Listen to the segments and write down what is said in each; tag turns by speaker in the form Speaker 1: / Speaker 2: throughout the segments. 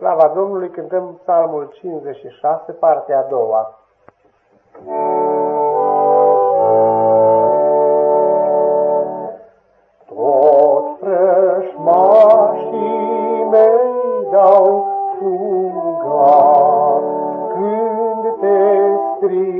Speaker 1: slava Domnului cântăm psalmul 56, partea a doua. Tot frășmașii mei dau fuga când te strig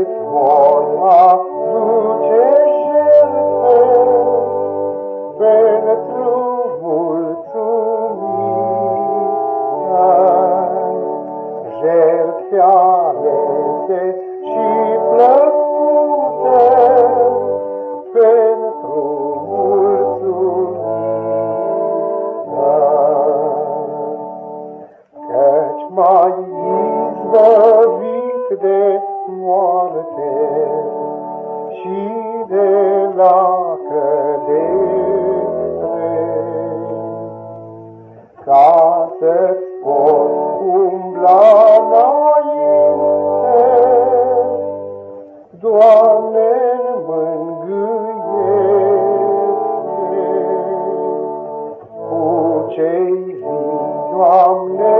Speaker 2: îți voi aduce jertfe pentru mulțumită, jertfe alese și plăcute mai izbăvit de moarte și de la cădere, ca să-ți pot umbla înainte, Doamne, mângâiește cu cei vii, Doamne,